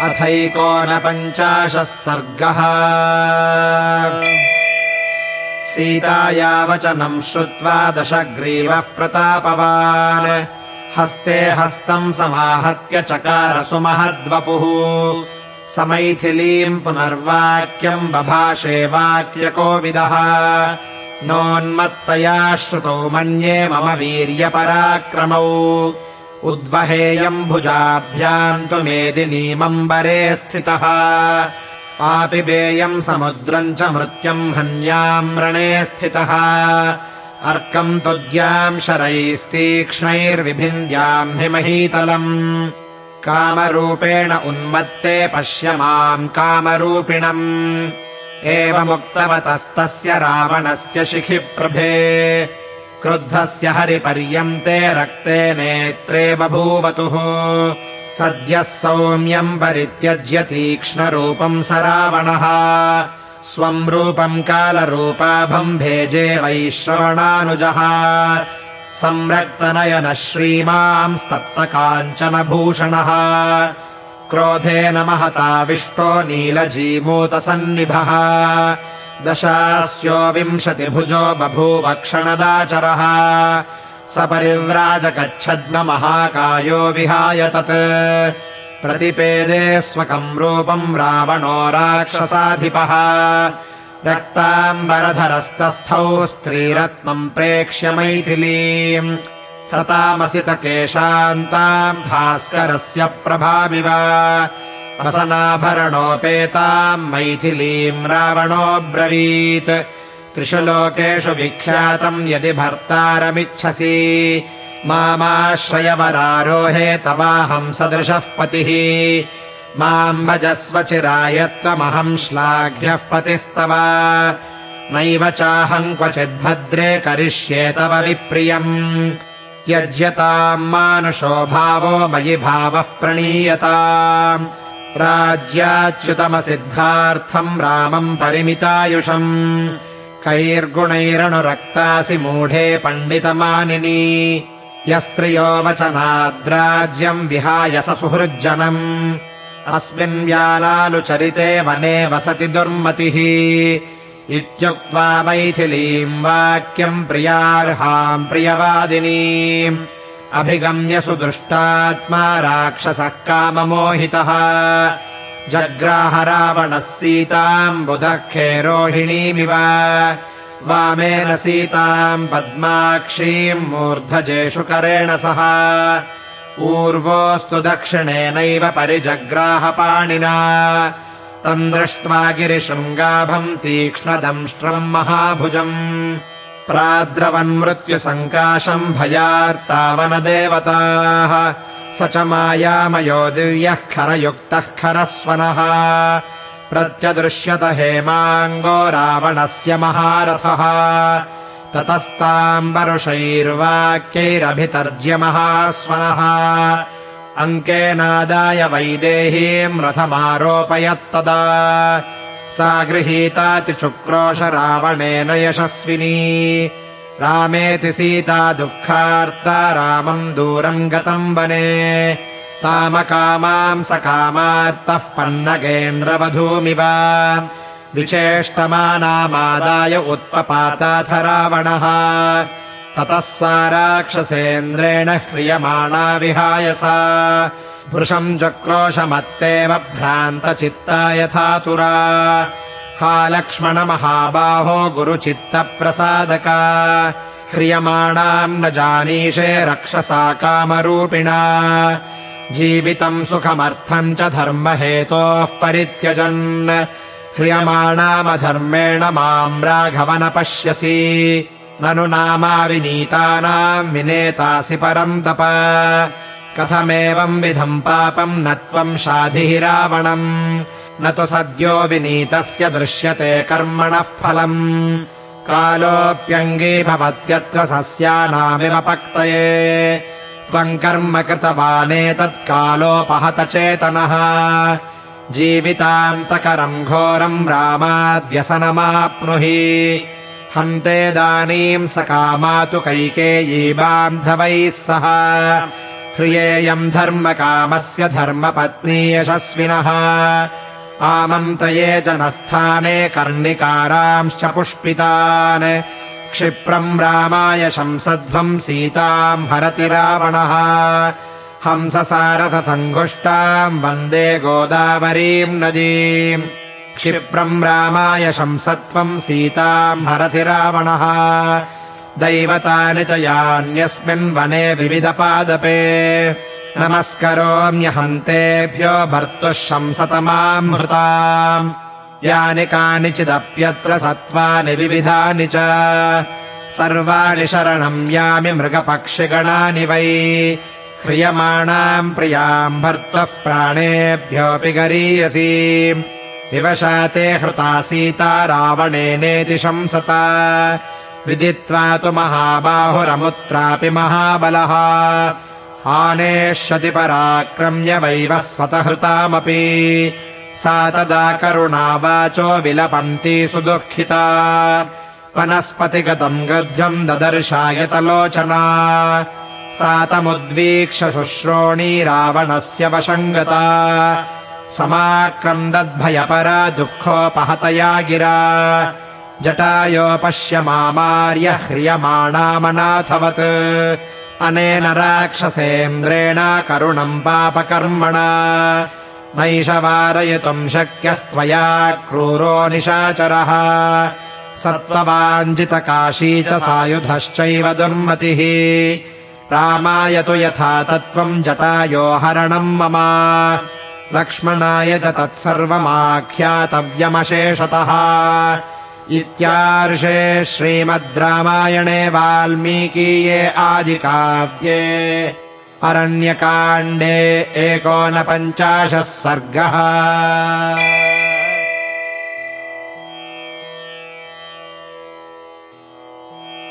अथैकोनपञ्चाशः सर्गः। सीताया वचनम् श्रुत्वा दशग्रीवः प्रतापवान्। हस्ते हस्तम् समाहत्य चकार सुमहद्वपुः समैथिलीम् पुनर्वाक्यम् बभाषे वाक्यकोविदः। नोन्मत्तया श्रुतौ मन्ये मम वीर्यपराक्रमौ उद्वहेयम् भुजाभ्याम् तु मेदिनीमम्बरे स्थितः। आपिबेयम् समुद्रम् च मृत्युम् हन्याम् रणे स्थितः। अर्कम् तुद्याम् शरैस्तीक्ष्णैर्विभिन्द्याम् हिमहीतलम्। कामरूपेण उन्मत्ते पश्य माम् कामरूपिणम्। एवमुक्तवतस्तस्य रावणस्य शिखिप्रभे क्रुद्धस्य हरिपर्यन्ते रक्ते नेत्रे बभूवतुः। सद्यः सौम्यम् परित्यज्य तीक्ष्णरूपम् स रावणः स्वम् रूपम् कालरूपाभम् भेजे वैश्रवणानुजः। संरक्तनयनः श्रीमांस्तप्तकाञ्चनभूषणः क्रोधेन महताविष्टो नीलजीमूतसन्निभः दशास्यो विंशतिभुजो बभूवक्षणदाचरः। स परिव्राजगच्छद्ममहाकायो विहाय तत्। प्रतिपेदे स्वकम् रूपम् रावणो राक्षसाधिपः। रक्ताम्बरधरस्तस्थौ स्त्रीरत्नम् प्रेक्ष्य मैथिलीम्। सतामसितकेशान्ताम् भास्करस्य प्रभामिव रसनाभरणोपेताम् मैथिलीम् रावणोऽब्रवीत्। त्रिषु लोकेषु विख्यातम् यदि भर्तारमिच्छसि। मामाश्रयवरारोहे तवाहम् सदृशः पतिः। माम् भजस्व चिराय त्वमहम् श्लाघ्यः पतिस्तव। नैव चाहम् क्वचिद्भद्रे करिष्ये तव विप्रियम्। त्यज्यताम् मानुषो भावो मयि भावः प्रणीयताम् राज्याच्युतमसिद्धार्थम् रामम् परिमितायुषम्। कैर्गुणैरनुरक्तासि मूढे पण्डितमानिनी। यस्त्रियो वचनाद्राज्यम् विहाय स सुहृज्जनम्। अस्मिन् व्यालानुचरिते वने वसति दुर्मतिः। इत्युक्त्वा मैथिलीम् वाक्यम् प्रियार्हाम् प्रियवादिनीम् अभिगम्य सुदुष्टात्मा राक्षसः काममोहितः। जग्राह रावणः सीताम् बुधखे रोहिणीमिव वामेन सीताम् पद्माक्षीम् मूर्धजेषु करेण सह। ऊर्वोऽस्तु दक्षिणेनैव परिजग्राहपाणिना। तम् दृष्ट्वा गिरिशृङ्गाभम् तीक्ष्णदंष्ट्रम् महाभुजम् प्राद्रवन्मृत्युसङ्काशम् भयार्तावनदेवताः। स च मायामयो दिव्यः खरयुक्तः खरस्वनः। प्रत्यदृश्यत हेमाङ्गो रावणस्य महारथः। ततस्ताम् वरुषैर्वाक्यैरभितर्ज्य महास्वनः। अङ्केनादाय वैदेहीम् रथमारोपयत्तदा सा गृहीतातिचुक्रोश रावणेन यशस्विनी। रामेति सीता दुःखार्ता रामम् दूरम् गतम् वने। तामकामाम् स कामार्तः पन्नगेन्द्रवधूमिव। विचेष्टमानामादाय उत्पपाताथ रावणः। ततः सा राक्षसेन्द्रेण ह्रियमाणा विहाय सा वृषम् चक्रोशमत्तेव भ्रान्तचित्ता यथातुरा हा लक्ष्मणमहाबाहो गुरुचित्तप्रसादका। ह्रियमाणाम् न जानीषे रक्षसा कामरूपिणा। जीवितम् सुखमर्थम् च धर्महेतोः परित्यजन्। ह्रियमाणामधर्मेण माम् राघव न पश्यसि। ननु नामा विनीतानाम् विनेतासि परम् तप कथमेवम् विधम् पापम् न त्वम् शाधिः रावणम्। न तु सद्यो विनीतस्य दृश्यते कर्मणः फलम्। कालोऽप्यङ्गी भवत्यत्र सस्यानामिव पक्तये। त्वम् कर्म कृतवानेतत्कालोपहत चेतनः। जीवितान्तकरम् घोरम् रामाद्यसनमाप्नुहि हन्तेदानीम् स कामातु कैकेयी बान्धवैः सह ह्रियेयम् धर्मकामस्य धर्मपत्नी यशस्विनः आमन्त्रये जनस्थाने कर्णिकारांश्च पुष्पितान्। क्षिप्रम् रामाय शंसध्वम् सीताम् हरति रावणः। हंससारथसङ्घुष्टाम् वन्दे गोदावरीम् नदीम्। क्षिप्रम् रामाय शंसत्वम् सीताम् हरति रावणः दैवतानि च यान्यस्मिन् वने विविधपादपे। नमस्करोम्यहन्तेभ्यो भर्तुः शंसतमामृताम्। यानि कानिचिदप्यत्र सत्त्वानि विविधानि च। सर्वाणि शरणम् यामि मृगपक्षिगणानि वै। ह्रियमाणाम् प्रियाम् भर्तुः प्राणेभ्योऽपि गरीयसी। विवशाते हृता सीता रावणेनेति शंसता विदित्वा तु महाबाहुरमुत्रापि महाबलः। आनेष्यति पराक्रम्य वैवः स्वतहृतामपि। सा तदा करुणावाचो विलपन्ती सुदुःखिता। वनस्पतिगतम् गृध्यम् ददर्शायतलोचना सा तमुद्वीक्ष्य शुश्रोणी रावणस्य वशङ्गता। समाक्रन्दद्भयपरा दुःखोपहतया गिरा जटायो पश्य मामार्य ह्रियमाणामनाथवत्। अनेन राक्षसेन्द्रेण करुणम् पापकर्मणा। नैष वारयितुम् शक्यस्त्वया क्रूरो निशाचरः। सत्त्ववाञ्जितकाशी च सायुधश्चैव दुर्मतिः। रामाय तु यथा तत्त्वम् जटायो हरणम् मम। लक्ष्मणाय च तत्सर्वमाख्यातव्यमशेषतः इत्यार्षे श्रीमद् रामायणे वाल्मीकीये आदिकाव्ये अरण्यकाण्डे एकोनपञ्चाशः सर्गः